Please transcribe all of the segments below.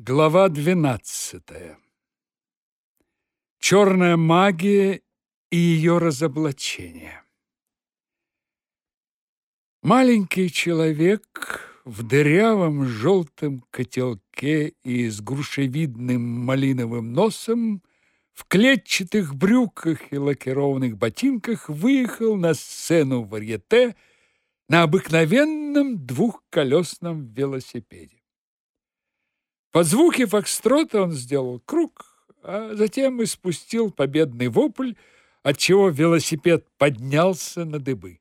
Глава 12. Черная магия и ее разоблачение. Маленький человек в дырявом желтом котелке и с грушевидным малиновым носом в клетчатых брюках и лакированных ботинках выехал на сцену варьете на обыкновенном двухколесном велосипеде. Под звуки фокстрота он сделал круг, а затем испустил победный вопль, отчего велосипед поднялся на дыбы.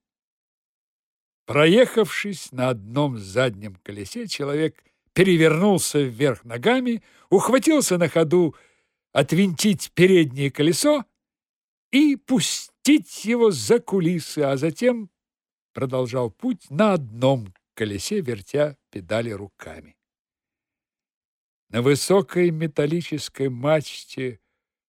Проехавшись на одном заднем колесе, человек перевернулся вверх ногами, ухватился на ходу отвинтить переднее колесо и пустить его за кулисы, а затем продолжал путь на одном колесе, вертя педали руками. На высокой металлической мачте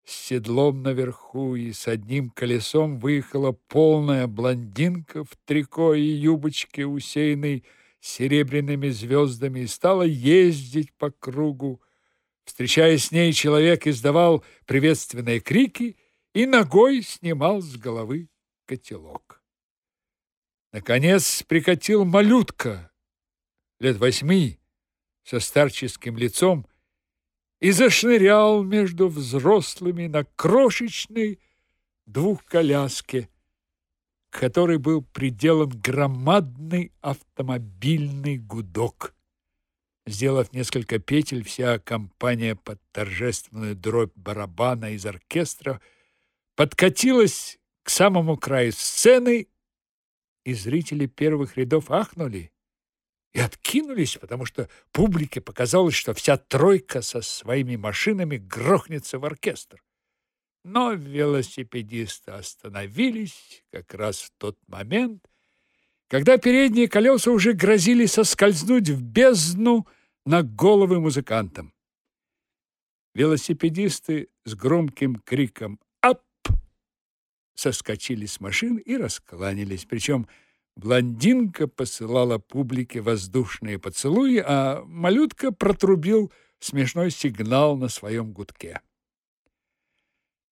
с седлом наверху и с одним колесом выехала полная блондинка в трико и юбочке, усеянной серебряными звездами, и стала ездить по кругу. Встречаясь с ней, человек издавал приветственные крики и ногой снимал с головы котелок. Наконец прикатил малютка лет восьми, со старческим лицом и зашнырял между взрослыми на крошечной двухколяске, которой был приделан громадный автомобильный гудок. Сделав несколько петель, вся компания под торжественную дробь барабана из оркестра подкатилась к самому краю сцены, и зрители первых рядов ахнули и откинулись, потому что публике показалось, что вся тройка со своими машинами грохнется в оркестр. Но велосипедисты остановились как раз в тот момент, когда передние колеса уже грозили соскользнуть в бездну на головы музыкантам. Велосипедисты с громким криком «Ап!» соскочили с машин и раскланялись, причем Блондинка посылала публике воздушные поцелуи, а малютка протрубил смешной сигнал на своем гудке.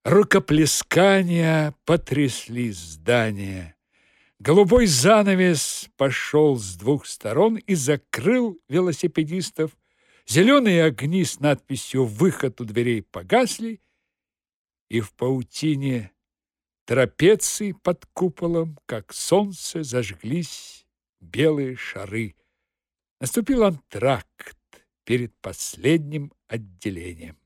Рукоплескания потрясли здание. Голубой занавес пошел с двух сторон и закрыл велосипедистов. Зеленые огни с надписью «Выход у дверей» погасли, и в паутине трапеции под куполом, как солнце, зажглись белые шары. Наступил антракт перед последним отделением.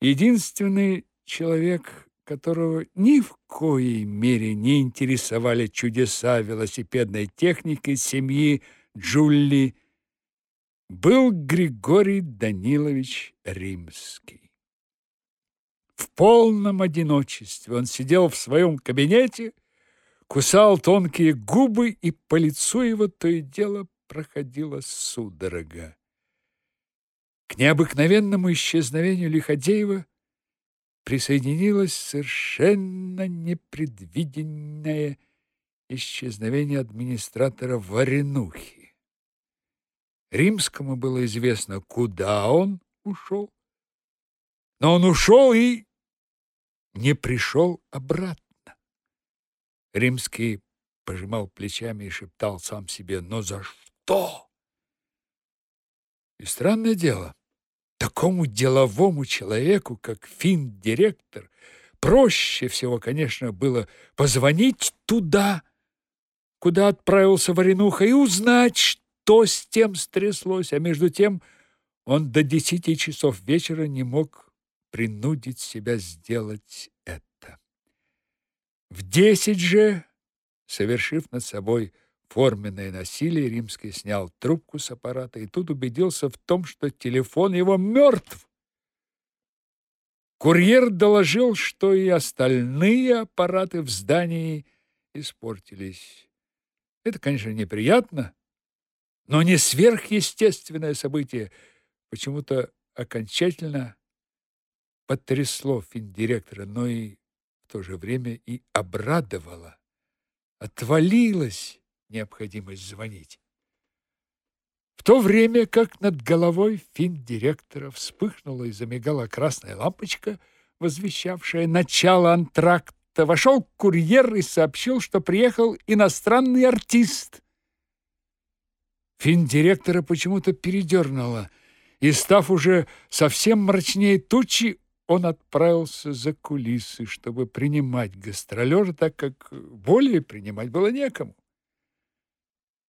Единственный человек, которого ни в коей мере не интересовали чудеса велосипедной техники семьи Джулли, был Григорий Данилович Римский. Полном одиночестве он сидел в своем кабинете, кусал тонкие губы, и по лицу его то и дело проходила судорога. К необыкновенному исчезновению Лиходеева присоединилось совершенно непредвиденное исчезновение администратора Варенухи. Римскому было известно, куда он ушел, но он ушел и не пришел обратно. Римский пожимал плечами и шептал сам себе: "Но за что?" И странное дело, такому деловому человеку, как фин-директор, проще всего, конечно, было позвонить туда, куда отправился Варенуха, и узнать, что с тем стряслось, а между тем он до десяти часов вечера не мог принудить себя сделать это. В десять же, совершив над собой форменное насилие, Римский снял трубку с аппарата и тут убедился в том, что телефон его мертв. Курьер доложил, что и остальные аппараты в здании испортились. Это, конечно, неприятно, но не сверхъестественное событие, почему-то окончательно потрясло финдиректора, но и в то же время и обрадовало. Отвалилась необходимость звонить. В то время как над головой финдиректора вспыхнула и замигала красная лампочка, возвещавшая начало антракта, вошел курьер и сообщил, что приехал иностранный артист. Финдиректора почему-то передернуло, и, став уже совсем мрачнее тучи, он отправился за кулисы, чтобы принимать гастролера, так как более принимать было некому.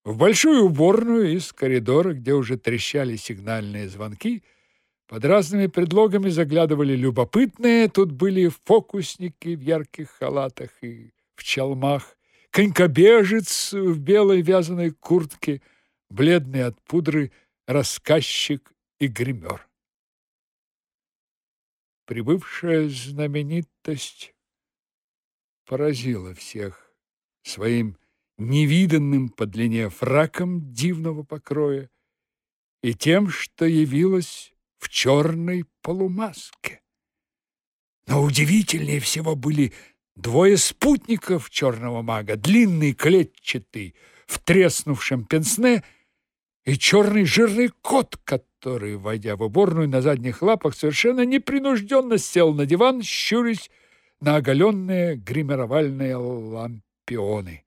В большую уборную из коридора, где уже трещали сигнальные звонки, под разными предлогами заглядывали любопытные. Тут были фокусники в ярких халатах и в чалмах, конькобежец в белой вязаной куртке, бледный от пудры рассказчик и гример. Прибывшая знаменитость поразила всех своим невиданным по длине фраком дивного покроя и тем, что явилась в черной полумаске. Но удивительнее всего были двое спутников черного мага, длинный клетчатый в треснувшем пенсне и черный жирный кот, который, войдя в уборную на задних лапах, совершенно непринужденно сел на диван, щурясь на оголенные гримировальные лампионы.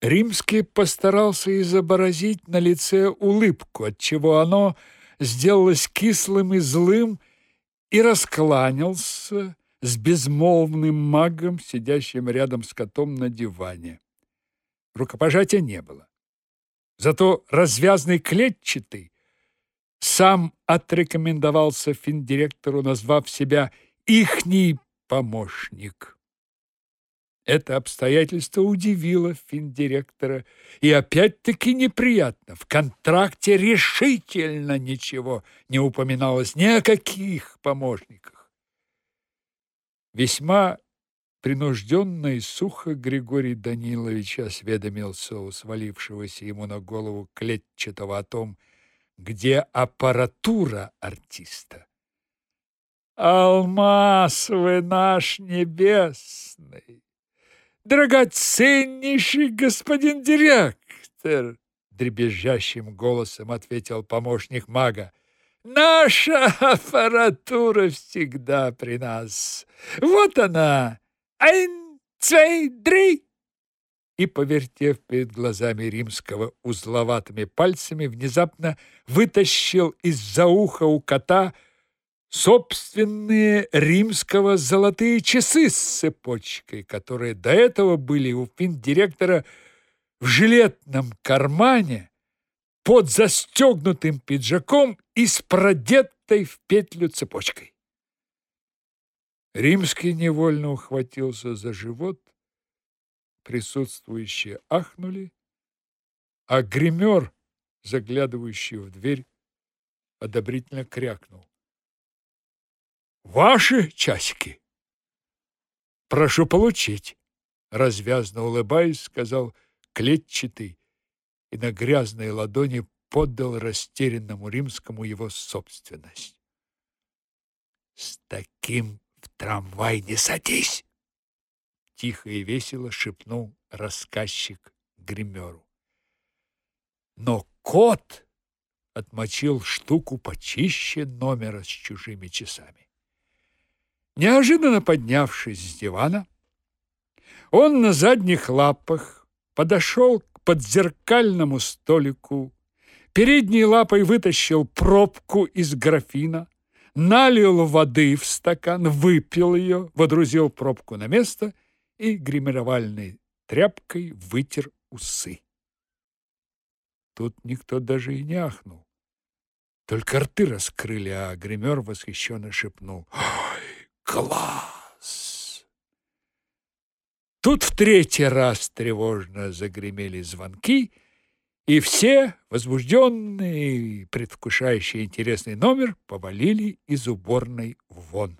Римский постарался изобразить на лице улыбку, отчего оно сделалось кислым и злым, и раскланялся с безмолвным магом, сидящим рядом с котом на диване. Рукопожатия не было. Зато развязный клетчатый сам отрекомендовался финдиректору, назвав себя «ихний помощник». Это обстоятельство удивило финдиректора, и опять-таки неприятно. В контракте решительно ничего не упоминалось ни о каких помощниках. Весьма принужденно и сухо Григорий Данилович осведомился у свалившегося ему на голову клетчатого о том, где аппаратура артиста. «Алмаз вы наш небесный!» драгоценнейший господин директор, дребезжащим голосом ответил помощник мага. Наша аппаратура всегда при нас. Вот она. Ein, zwei, drei. И, повертев перед глазами римского узловатыми пальцами, внезапно вытащил из-за уха у кота собственные римского золотые часы с цепочкой, которые до этого были у финдиректора в жилетном кармане под застегнутым пиджаком и с продетой в петлю цепочкой. Римский невольно ухватился за живот, присутствующие ахнули, а гример, заглядывающий в дверь, одобрительно крякнул. Ваши часики. Прошу получить, развязно улыбаясь, сказал клетчатый и на грязной ладони поддал растерянному римскому его собственность. С таким в трамвай не садись, тихо и весело шепнул рассказчик гримеру. Но кот отмочил штуку почище номера с чужими часами. Неожиданно поднявшись с дивана, он на задних лапах подошел к подзеркальному столику, передней лапой вытащил пробку из графина, налил воды в стакан, выпил ее, водрузил пробку на место и гримировальной тряпкой вытер усы. Тут никто даже и не ахнул. Только рты раскрыли, а гример восхищенно шепнул — Класс! Тут в третий раз тревожно загремели звонки, и все, возбужденные предвкушающие интересный номер, повалили из уборной вон.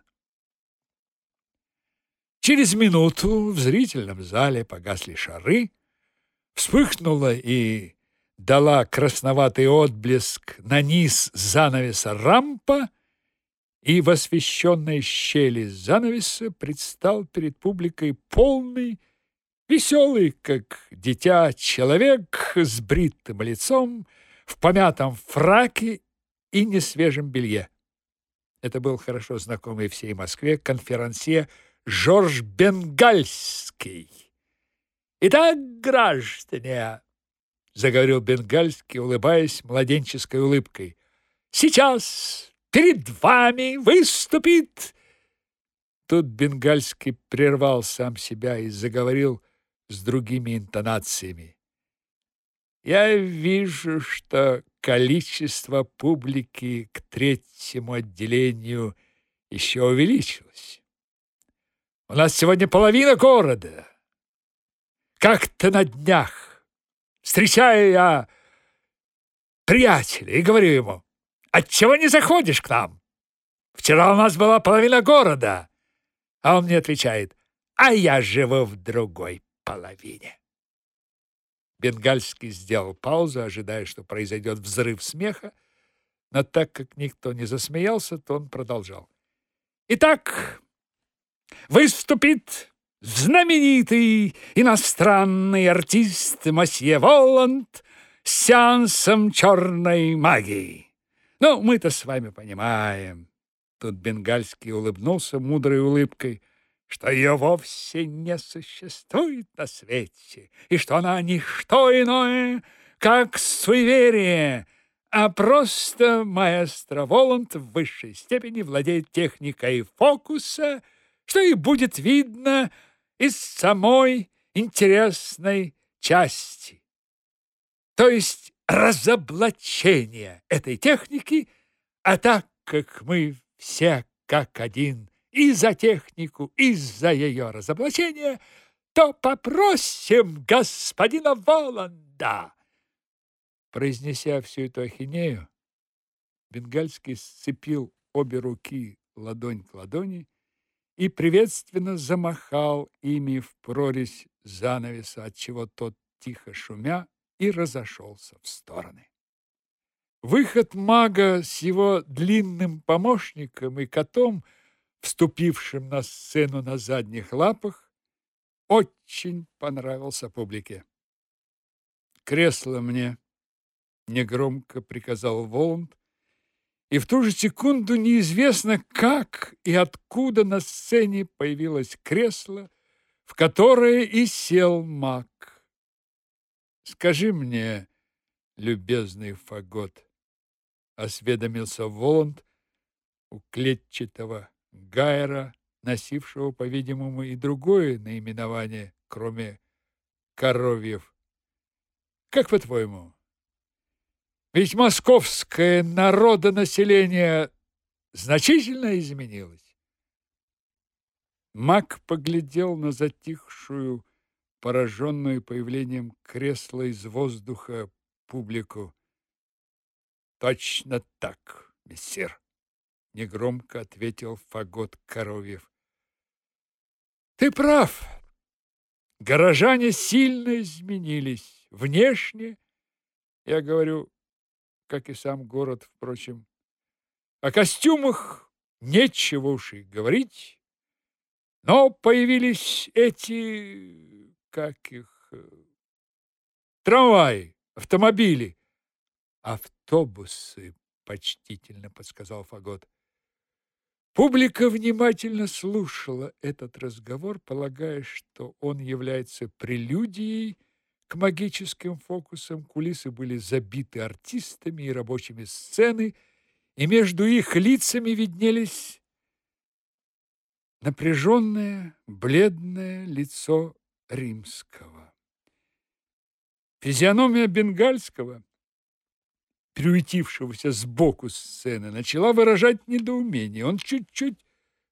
Через минуту в зрительном зале погасли шары, вспыхнула и дала красноватый отблеск на низ занавеса рампа, и в освещенной щели занавеса предстал перед публикой полный Веселый, как дитя, человек с бритым лицом, в помятом фраке и несвежем белье. Это был хорошо знакомый всей Москве конферансье Жорж Бенгальский. «Итак, граждане!» — заговорил Бенгальский, улыбаясь младенческой улыбкой. «Сейчас перед вами выступит...» Тут Бенгальский прервал сам себя и заговорил с другими интонациями. «Я вижу, что количество публики к третьему отделению еще увеличилось. У нас сегодня половина города. Как-то на днях, встречаю я приятеля и говорю ему, «Отчего не заходишь к нам? Вчера у нас была половина города». А он мне отвечает, «А я живу в другой половине». Бенгальский сделал паузу, ожидая, что произойдет взрыв смеха, но так как никто не засмеялся, то он продолжал. Итак, выступит знаменитый иностранный артист Масье Воланд с сеансом черной магии. Ну, мы-то с вами понимаем. Тут Бенгальский улыбнулся мудрой улыбкой – что ее вовсе не существует на свете, и что она не что иное, как суеверие, а просто маэстро Воланд в высшей степени владеет техникой фокуса, что и будет видно из самой интересной части. То есть разоблачение этой техники, а так как мы все как один и за технику, и за ее разоблачение, то попросим господина Воланда. Произнеся всю эту ахинею, Бенгальский сцепил обе руки ладонь к ладони и приветственно замахал ими в прорезь занавеса, отчего тот, тихо шумя, и разошелся в стороны. Выход мага с его длинным помощником и котом – вступившим на сцену на задних лапах, очень понравился публике. «Кресло мне!» — негромко приказал Воланд, и в ту же секунду неизвестно, как и откуда на сцене появилось кресло, в которое и сел маг. «Скажи мне, любезный фагот», — осведомился Воланд у клетчатого Гайера, носившего, по-видимому, и другое наименование, кроме коровьев. Как по-твоему? Ведь московское народонаселение значительно изменилось. Мак поглядел на затихшую, пораженную появлением кресла из воздуха публику. Точно так, мессир негромко ответил Фагот Коровьев. Ты прав. Горожане сильно изменились внешне, я говорю, как и сам город, впрочем. О костюмах нечего уж и говорить. Но появились эти, как их, э, трамваи, автомобили, автобусы, почтительно подсказал Фагот. Публика внимательно слушала этот разговор, полагая, что он является прелюдией к магическим фокусам. Кулисы были забиты артистами и рабочими сцены, и между их лицами виднелись напряженное, бледное лицо римского. Физиономия бенгальского приютившегося сбоку сцены, начала выражать недоумение. Он чуть-чуть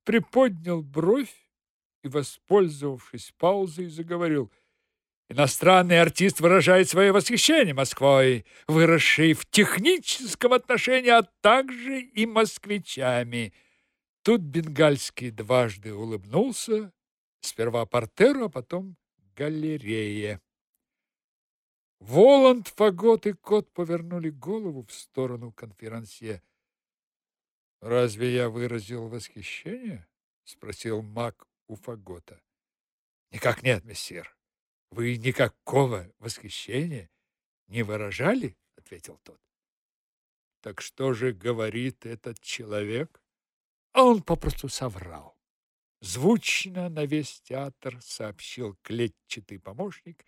приподнял бровь и, воспользовавшись паузой, заговорил. Иностранный артист выражает свое восхищение Москвой, выросшей в техническом отношении, а также и москвичами. Тут Бенгальский дважды улыбнулся, сперва портеру, а потом галерее. Воланд, Фагот и Кот повернули голову в сторону конферансье. «Разве я выразил восхищение?» — спросил маг у Фагота. «Никак нет, мессир. вы никакого восхищения не выражали, ответил тот. Так что же говорит этот человек? А он попросту соврал. Звучно на весь театр сообщил клетчатый помощник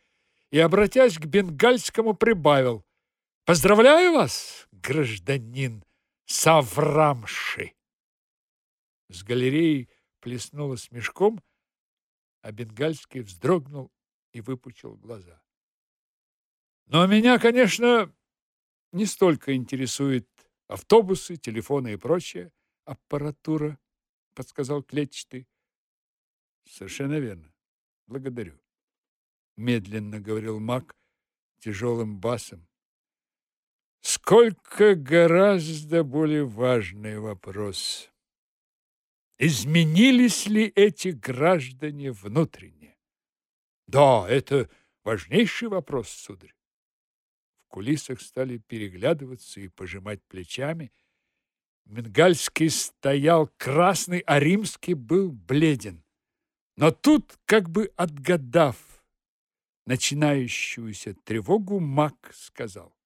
и, обратясь к бенгальскому, прибавил: "Поздравляю вас, гражданин Саврамши". С галереи плеснуло смешком, а бенгальский вздрогнул и выпучил глаза. Но меня, конечно, не столько интересует автобусы, телефоны и прочая аппаратура, подсказал клетчатый. Совершенно верно. Благодарю. Медленно говорил Мак тяжелым басом. Сколько гораздо более важный вопрос. Изменились ли эти граждане внутренне? Да, это важнейший вопрос, сударь кулисах стали переглядываться и пожимать плечами. Мингальский стоял красный, а Римский был бледен. Но тут, как бы отгадав начинающуюся тревогу, Мак сказал.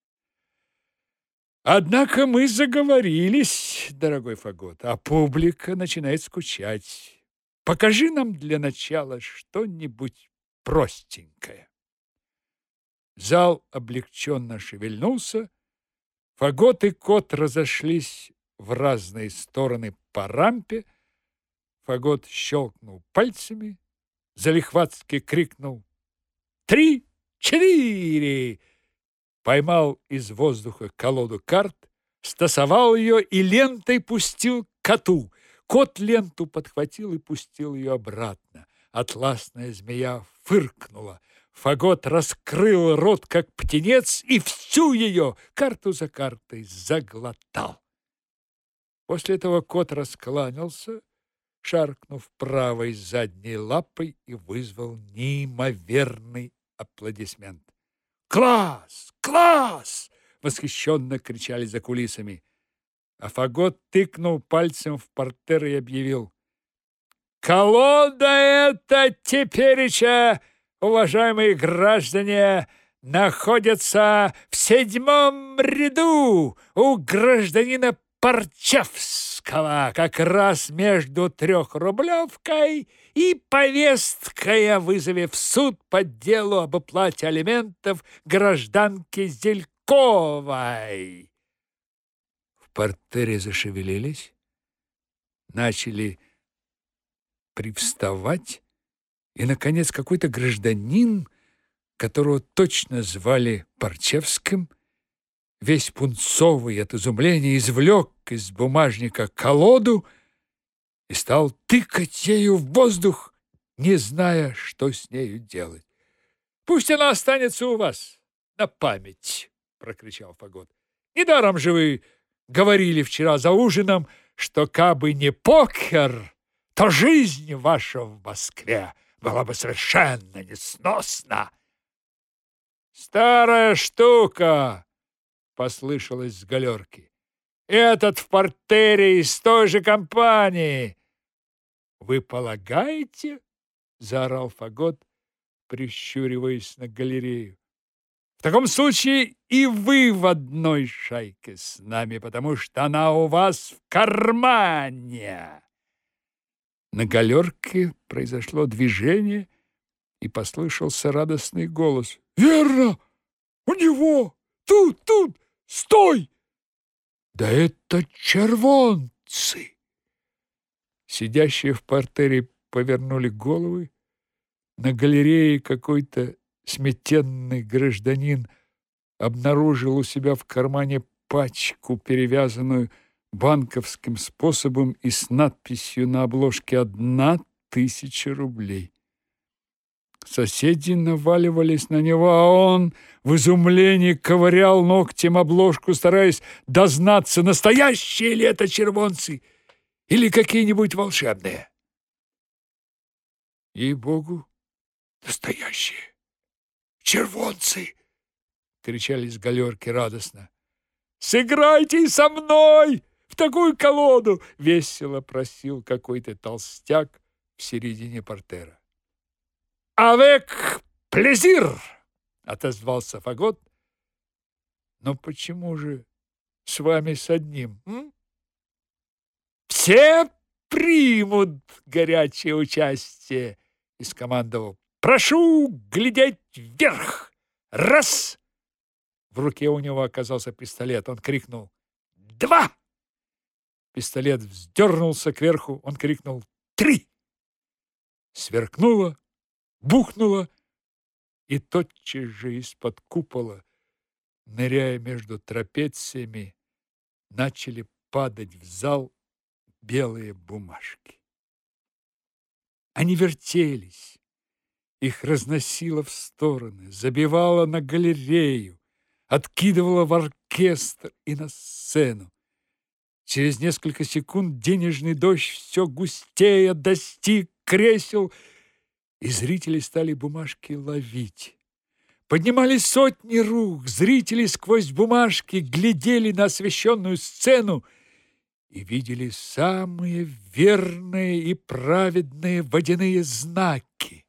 Однако мы заговорились, дорогой Фагот, а публика начинает скучать. Покажи нам для начала что-нибудь простенькое. Зал облегченно шевельнулся. Фагот и кот разошлись в разные стороны по рампе. Фагот щелкнул пальцами, залихватски крикнул «Три! Четыре!» Поймал из воздуха колоду карт, стасовал ее и лентой пустил коту. Кот ленту подхватил и пустил ее обратно. Атласная змея фыркнула. Фагот раскрыл рот, как птенец, и всю ее, карту за картой, заглотал. После этого кот раскланялся, шаркнув правой задней лапой и вызвал неимоверный аплодисмент. «Класс! Класс!» — восхищенно кричали за кулисами. А Фагот тыкнул пальцем в портер и объявил. «Колода это тепереча уважаемые граждане, находятся в седьмом ряду у гражданина Парчевского, как раз между трехрублевкой и повесткой о вызове в суд по делу об оплате алиментов гражданки Зельковой. В портере зашевелились, начали привставать, и, наконец, какой-то гражданин, которого точно звали Парчевским, весь пунцовый от изумления, извлек из бумажника колоду и стал тыкать ею в воздух, не зная, что с нею делать. «Пусть она останется у вас на память!» — прокричал Фагот. «Недаром же вы говорили вчера за ужином, что кабы не покер, то жизнь ваша в Москве было бы совершенно несносно. «Старая штука!» — послышалось с галерки. «Этот в портере из той же компании!» «Вы полагаете?» — заорал Фагот, прищуриваясь на галерею. «В таком случае и вы в одной шайке с нами, потому что она у вас в кармане!» На галерке произошло движение, и послышался радостный голос. «Верно! У него! Тут, тут! Стой!» «Да это червонцы!» Сидящие в портере повернули головы. На галерее какой-то сметенный гражданин обнаружил у себя в кармане пачку, перевязанную банковским способом и с надписью на обложке «Одна тысяча рублей». Соседи наваливались на него, а он в изумлении ковырял ногтем обложку, стараясь дознаться, настоящие ли это червонцы или какие-нибудь волшебные. Ей-богу, настоящие червонцы! — кричали с галерки радостно. «Сыграйте со мной!» в такую колоду!» — весело просил какой-то толстяк в середине портера. «Авек Плезир! отозвался Фагот. Но почему же с вами с одним? М? Все примут горячее участие, и скомандовал. Прошу глядеть вверх. Раз! В руке у него оказался пистолет. Он крикнул «Два!» Пистолет вздернулся кверху. Он крикнул «Три!» Сверкнуло, бухнуло, и тотчас же из-под купола, ныряя между трапециями, начали падать в зал белые бумажки. Они вертелись, их разносило в стороны, забивало на галерею, откидывало в оркестр и на сцену. Через несколько секунд денежный дождь все густее достиг кресел, и зрители стали бумажки ловить. Поднимались сотни рук, зрители сквозь бумажки глядели на освещенную сцену и видели самые верные и праведные водяные знаки.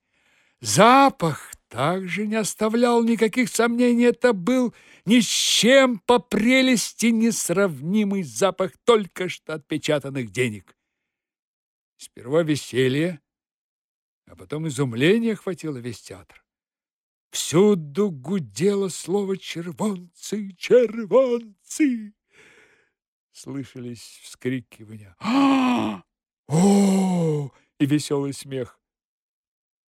Запах также не оставлял никаких сомнений. Это был ни с чем по прелести несравнимый запах только что отпечатанных денег. Сперва веселье, а потом изумление охватило весь театр. Всюду гудело слово «червонцы, червонцы». Слышались вскрикивания «А! О!» и веселый смех.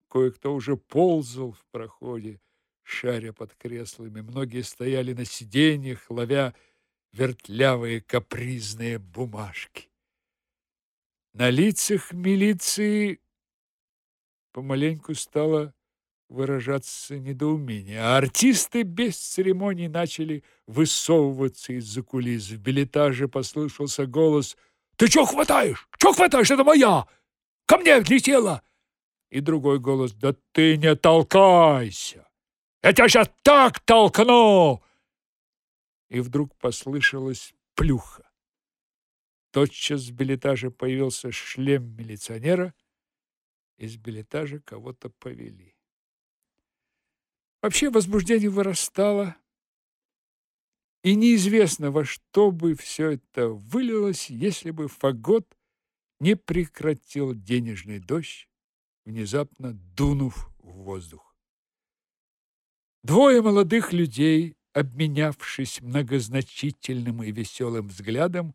Кое-кто уже ползал в проходе, шаря под креслами. Многие стояли на сиденьях, ловя вертлявые капризные бумажки. На лицах милиции помаленьку стало выражаться недоумение, а артисты без церемоний начали высовываться из-за кулис. В билетаже послышался голос «Ты чё хватаешь? Чё хватаешь? Это моя! Ко мне летела!» И другой голос «Да ты не толкайся! Я тебя сейчас так толкну!» И вдруг послышалась плюха. Тотчас в билетаже появился шлем милиционера. Из билетажа кого-то повели. Вообще возбуждение вырастало, и неизвестно, во что бы все это вылилось, если бы Фагот не прекратил денежный дождь внезапно дунув в воздух. Двое молодых людей, обменявшись многозначительным и веселым взглядом,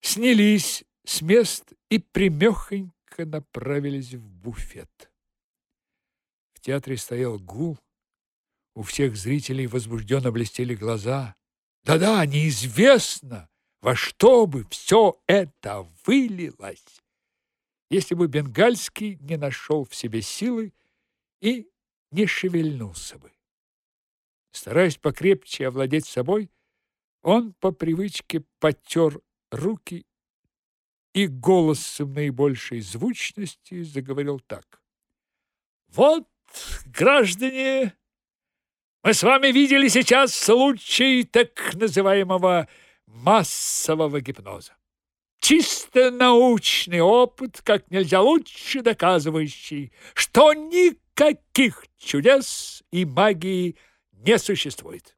снялись с мест и примехонько направились в буфет. В театре стоял гул, у всех зрителей возбужденно блестели глаза. Да-да, неизвестно, во что бы все это вылилось если бы Бенгальский не нашел в себе силы и не шевельнулся бы. Стараясь покрепче овладеть собой, он по привычке потер руки и голосом наибольшей звучности заговорил так. «Вот, граждане, мы с вами видели сейчас случай так называемого массового гипноза. Чисто научный опыт, как нельзя лучше доказывающий, что никаких чудес и магии не существует.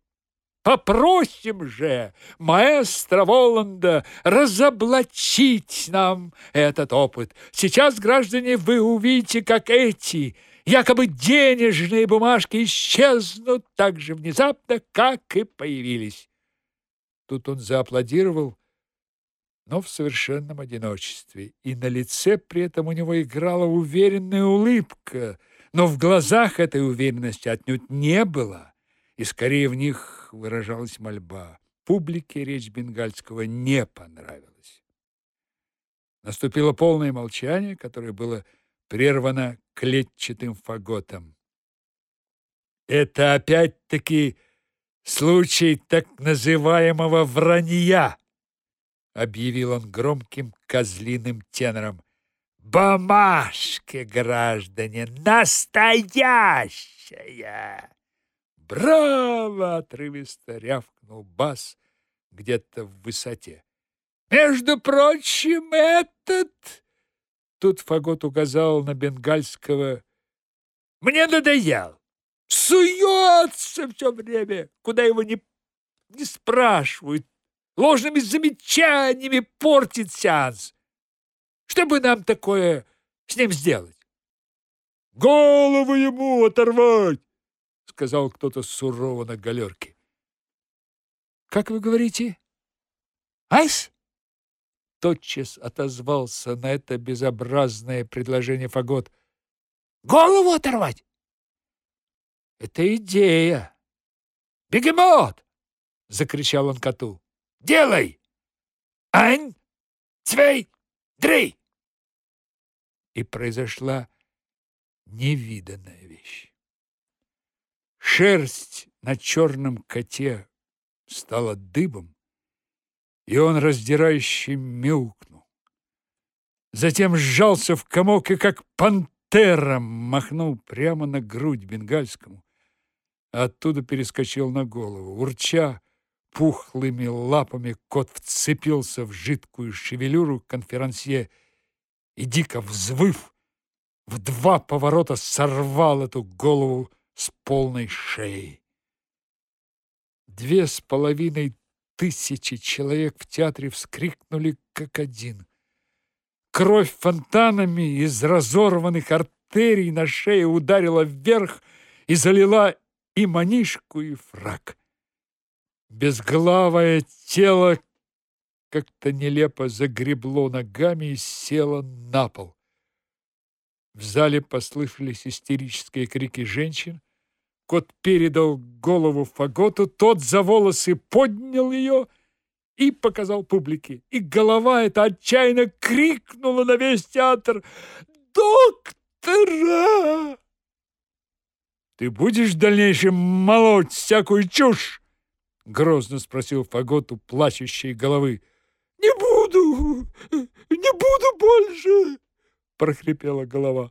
Попросим же маэстро Воланда разоблачить нам этот опыт. Сейчас, граждане, вы увидите, как эти якобы денежные бумажки исчезнут так же внезапно, как и появились. Тут он зааплодировал, но в совершенном одиночестве, и на лице при этом у него играла уверенная улыбка, но в глазах этой уверенности отнюдь не было, и скорее в них выражалась мольба. Публике речь Бенгальского не понравилась. Наступило полное молчание, которое было прервано клетчатым фаготом. Это опять-таки случай так называемого вранья, объявил он громким козлиным тенором. Бумажки, граждане, настоящая! Браво! отрывисто рявкнул бас где-то в высоте. Между прочим, этот Тут Фагот указал на бенгальского. Мне надоел. суется все время, куда его не, не спрашивают, ложными замечаниями портит сеанс. Что бы нам такое с ним сделать? Голову ему оторвать, сказал кто-то сурово на галерке. Как вы говорите? Айс? Тотчас отозвался на это безобразное предложение Фагот. Голову оторвать? Это идея. Бегемот! закричал он коту. Делай! Ань, цвей, дрей! И произошла невиданная вещь. Шерсть на черном коте стала дыбом, и он раздирающе мяукнул. Затем сжался в комок и, как пантера, махнул прямо на грудь бенгальскому, оттуда перескочил на голову. Урча пухлыми лапами, кот вцепился в жидкую шевелюру конферансье и, дико взвыв, в два поворота сорвал эту голову с полной шеей. Две с половиной тысячи человек в театре вскрикнули как один. Кровь фонтанами из разорванных артерий на шее ударила вверх и залила и манишку, и фрак. Безглавое тело как-то нелепо загребло ногами и село на пол. В зале послышались истерические крики женщин. Кот передал голову Фаготу, тот за волосы поднял ее и показал публике. И голова эта отчаянно крикнула на весь театр «Доктора!» «Ты будешь в дальнейшем молоть всякую чушь?» — грозно спросил Фагот у плачущей головы. «Не буду! Не буду больше!» — прохрипела голова.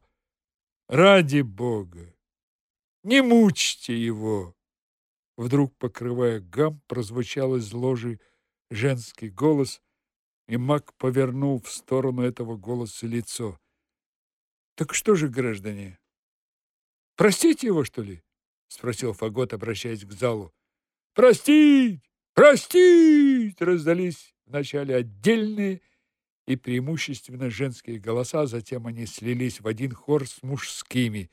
«Ради Бога! Не мучьте его!» Вдруг, покрывая гам, прозвучал из ложи женский голос, и маг повернул в сторону этого голоса лицо. «Так что же, граждане, простите его, что ли?» — спросил Фагот, обращаясь к залу. «Простить! Простить!» раздались вначале отдельные и преимущественно женские голоса, затем они слились в один хор с мужскими.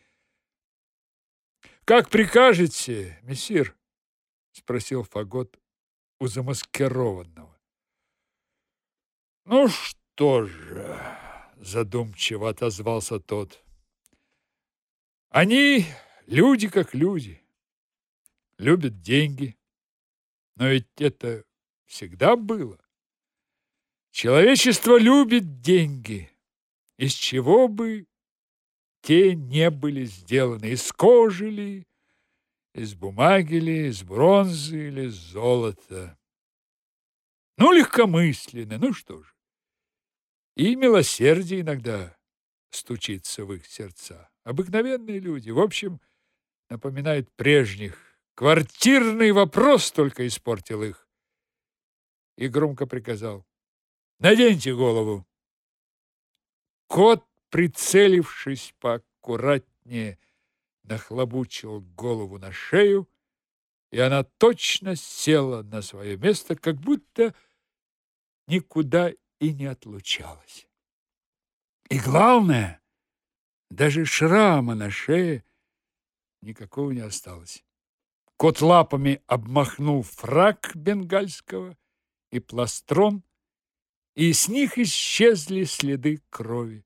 «Как прикажете, мессир?» — спросил Фагот у замаскированного. «Ну что же?» — задумчиво отозвался тот. «Они люди как люди, любят деньги, но ведь это всегда было. Человечество любит деньги, из чего бы те не были сделаны, из кожи ли, из бумаги ли, из бронзы или из золота. Ну, легкомысленны, ну что же. И милосердие иногда стучится в их сердца. Обыкновенные люди, в общем, напоминают прежних, Квартирный вопрос только испортил их. И громко приказал. «Наденьте голову!» Кот, прицелившись поаккуратнее, нахлобучил голову на шею, и она точно села на свое место, как будто никуда и не отлучалась. И главное, даже шрама на шее никакого не осталось. Кот лапами обмахнул фрак бенгальского и пластрон, и с них исчезли следы крови.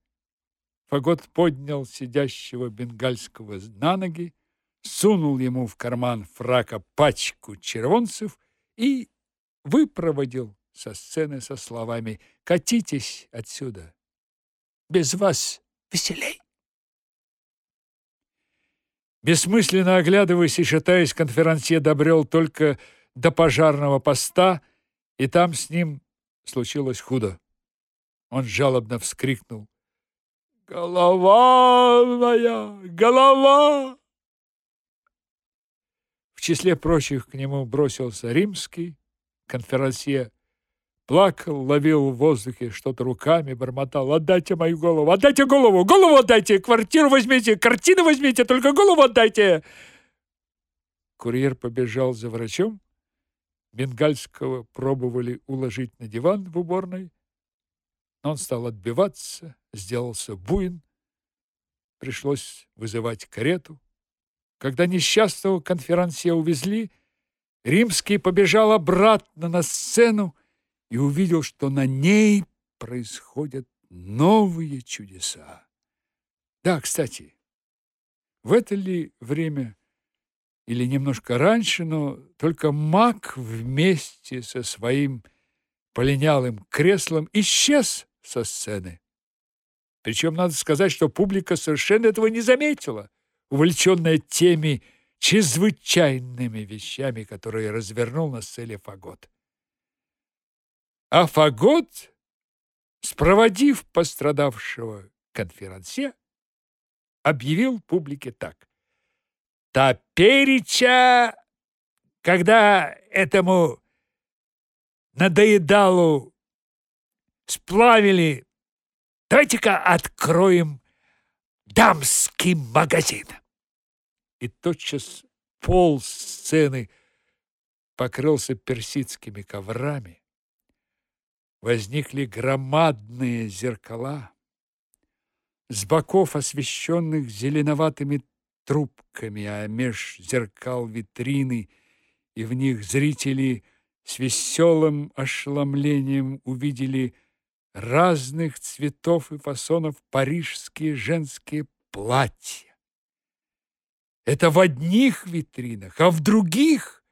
Фагот поднял сидящего бенгальского на ноги, сунул ему в карман фрака пачку червонцев и выпроводил со сцены со словами «Катитесь отсюда! Без вас веселей!» Бессмысленно оглядываясь и шатаясь, конферансье добрел только до пожарного поста, и там с ним случилось худо. Он жалобно вскрикнул. «Голова моя! Голова!» В числе прочих к нему бросился римский, конферансье Плакал, ловил в воздухе что-то руками, бормотал. «Отдайте мою голову! Отдайте голову! Голову отдайте! Квартиру возьмите! Картины возьмите! Только голову отдайте!» Курьер побежал за врачом. Бенгальского пробовали уложить на диван в уборной. Он стал отбиваться, сделался буин. Пришлось вызывать карету. Когда несчастного конферансье увезли, Римский побежал обратно на сцену и увидел, что на ней происходят новые чудеса. Да, кстати, в это ли время или немножко раньше, но только маг вместе со своим полинялым креслом исчез со сцены. Причем надо сказать, что публика совершенно этого не заметила, увлеченная теми чрезвычайными вещами, которые развернул на сцене Фагот. А Фагот, спроводив пострадавшего конферансье, объявил публике так. Топереча, когда этому надоедалу сплавили, давайте-ка откроем дамский магазин. И тотчас пол сцены покрылся персидскими коврами. Возникли громадные зеркала, с боков освещенных зеленоватыми трубками, а меж зеркал витрины, и в них зрители с веселым ошеломлением увидели разных цветов и фасонов парижские женские платья. Это в одних витринах, а в других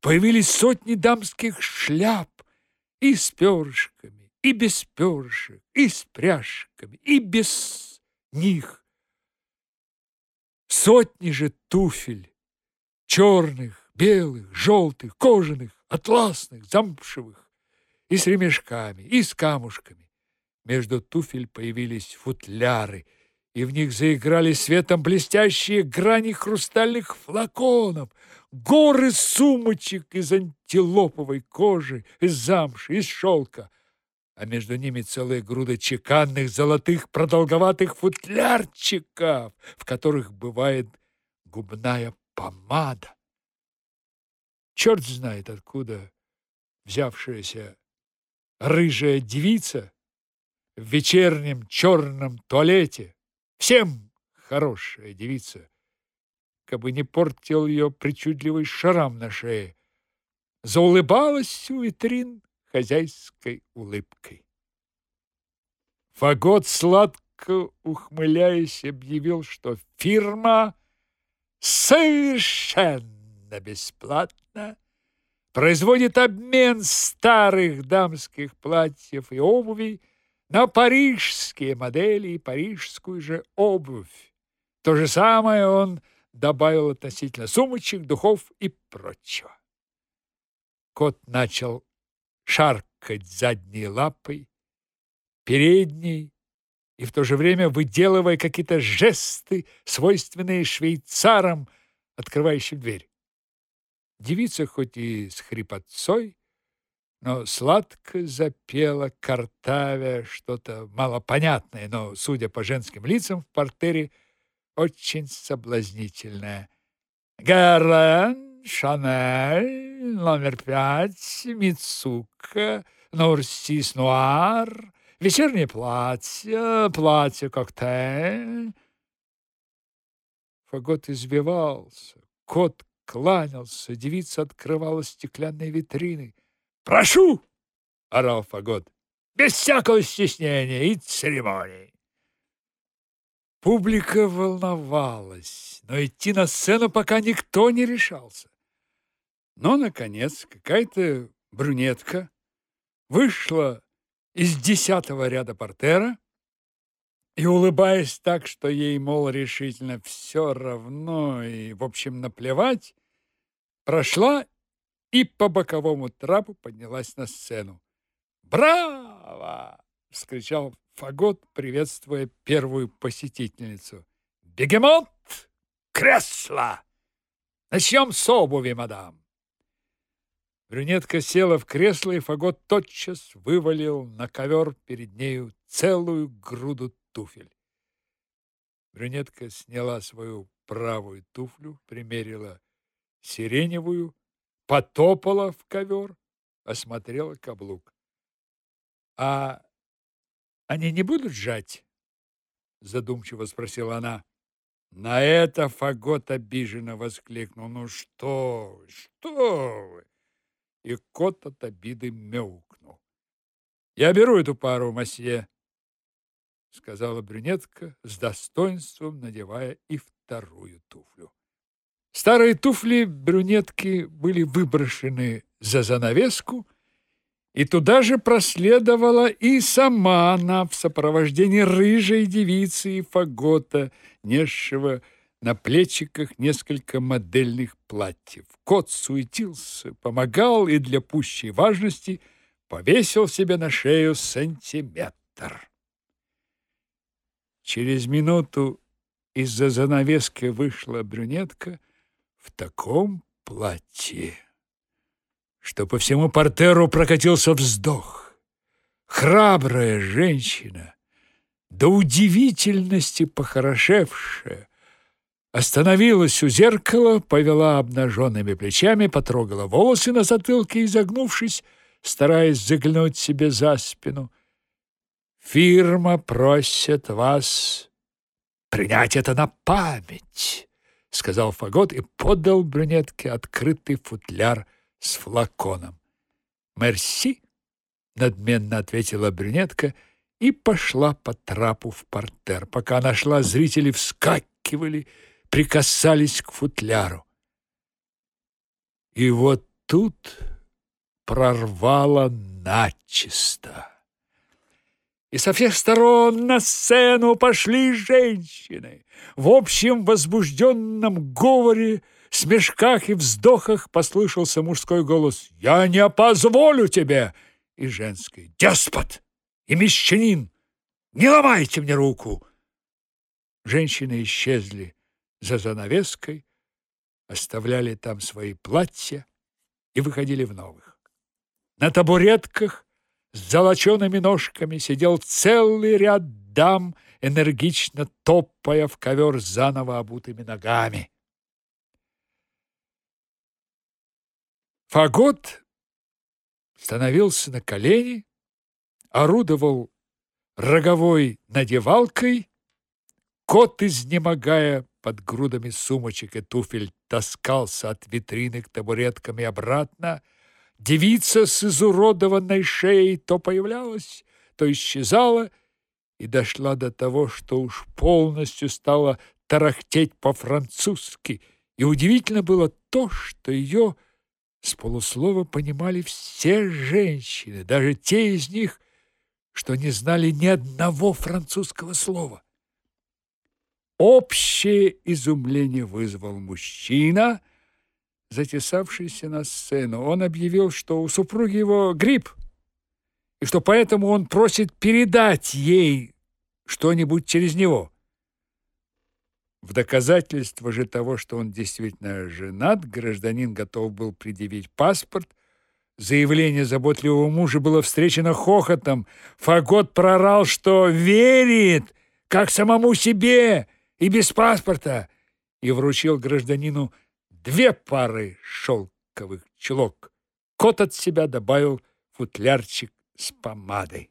появились сотни дамских шляп и с перышками, и без перышек, и с пряжками, и без них. Сотни же туфель, черных, белых, желтых, кожаных, атласных, замшевых, и с ремешками, и с камушками. Между туфель появились футляры, и в них заиграли светом блестящие грани хрустальных флаконов, горы сумочек из антилоповой кожи, из замши, из шелка, а между ними целая груда чеканных золотых продолговатых футлярчиков, в которых бывает губная помада. Черт знает откуда взявшаяся рыжая девица в вечернем черном туалете. Всем хорошая девица, как бы не портил ее причудливый шрам на шее. Заулыбалась у витрин хозяйской улыбкой. Фагот, сладко ухмыляясь, объявил, что фирма совершенно бесплатно производит обмен старых дамских платьев и обуви на парижские модели и парижскую же обувь. То же самое он добавил относительно сумочек, духов и прочего. Кот начал шаркать задней лапой, передней, и в то же время выделывая какие-то жесты, свойственные швейцарам, открывающим дверь. Девица хоть и с хрипотцой, но сладко запела, картавя что-то малопонятное, но, судя по женским лицам в портере, очень соблазнительное. «Гарлен!» Шанель, номер пять, Мицука, Нурсис Нуар, вечернее платье, платье-коктейль. Фагот избивался, кот кланялся, девица открывала стеклянные витрины. «Прошу!» — орал Фагот. «Без всякого стеснения и церемоний!» Публика волновалась, но идти на сцену пока никто не решался. Но, наконец, какая-то брюнетка вышла из десятого ряда портера и, улыбаясь так, что ей, мол, решительно все равно и, в общем, наплевать, прошла и по боковому трапу поднялась на сцену. «Браво!» — вскричал Фагот, приветствуя первую посетительницу. «Бегемот! Кресло! Начнем с обуви, мадам!» Брюнетка села в кресло, и Фагот тотчас вывалил на ковер перед нею целую груду туфель. Брюнетка сняла свою правую туфлю, примерила сиреневую, потопала в ковер, осмотрела каблук. «А они не будут жать?» Задумчиво спросила она. На это Фагот обиженно воскликнул. «Ну что что вы!» И кот от обиды мяукнул. «Я беру эту пару, масье», — сказала брюнетка с достоинством, надевая и вторую туфлю. Старые туфли брюнетки были выброшены за занавеску, и туда же проследовала и сама она в сопровождении рыжей девицы и фагота, несшего на плечиках несколько модельных платьев. Кот суетился, помогал и для пущей важности повесил себе на шею сантиметр. Через минуту из-за занавески вышла брюнетка в таком платье что по всему портеру прокатился вздох. Храбрая женщина, до удивительности похорошевшая, остановилась у зеркала, повела обнаженными плечами, потрогала волосы на затылке, изогнувшись, стараясь заглянуть себе за спину. «Фирма просит вас принять это на память», — сказал Фагот и подал брюнетке открытый футляр с флаконом. «Мерси!» — надменно ответила брюнетка и пошла по трапу в портер. Пока она шла, зрители вскакивали, прикасались к футляру. И вот тут прорвало начисто. И со всех сторон на сцену пошли женщины. В общем возбужденном говоре смешках и вздохах послышался мужской голос «Я не позволю тебе!» и женский «Деспот и мещанин! Не ломайте мне руку!» Женщины исчезли за занавеской, оставляли там свои платья и выходили в новых. На табуретках с золочеными ножками сидел целый ряд дам, энергично топая в ковер заново обутыми ногами. Фагот становился на колени, орудовал роговой надевалкой, кот, изнемогая под грудами сумочек и туфель, таскался от витрины к табуреткам и обратно, девица с изуродованной шеей то появлялась, то исчезала и дошла до того, что уж полностью стала тарахтеть по-французски, и удивительно было то, что ее с полуслова понимали все женщины, даже те из них, что не знали ни одного французского слова. Общее изумление вызвал мужчина, затесавшийся на сцену. Он объявил, что у супруги его грипп, и что поэтому он просит передать ей что-нибудь через него. В доказательство же того, что он действительно женат, гражданин готов был предъявить паспорт. Заявление заботливого мужа было встречено хохотом. Фагот прорал, что верит, как самому себе, и без паспорта, и вручил гражданину две пары шелковых чулок. Кот от себя добавил футлярчик с помадой.